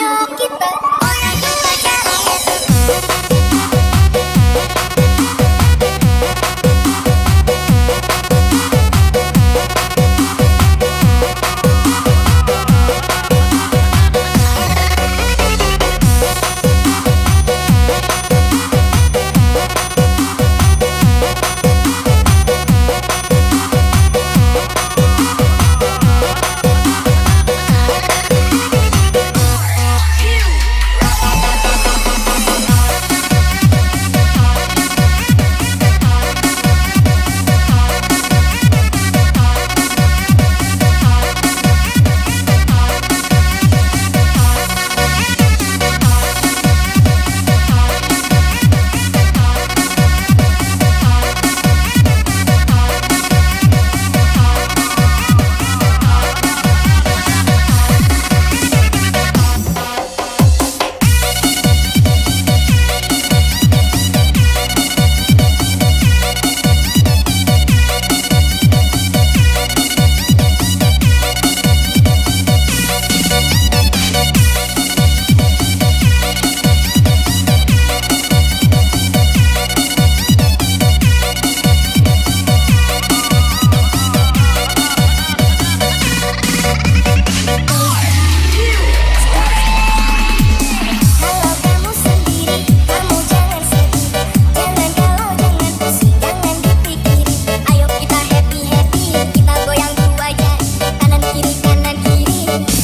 よきっと」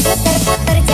Terjadi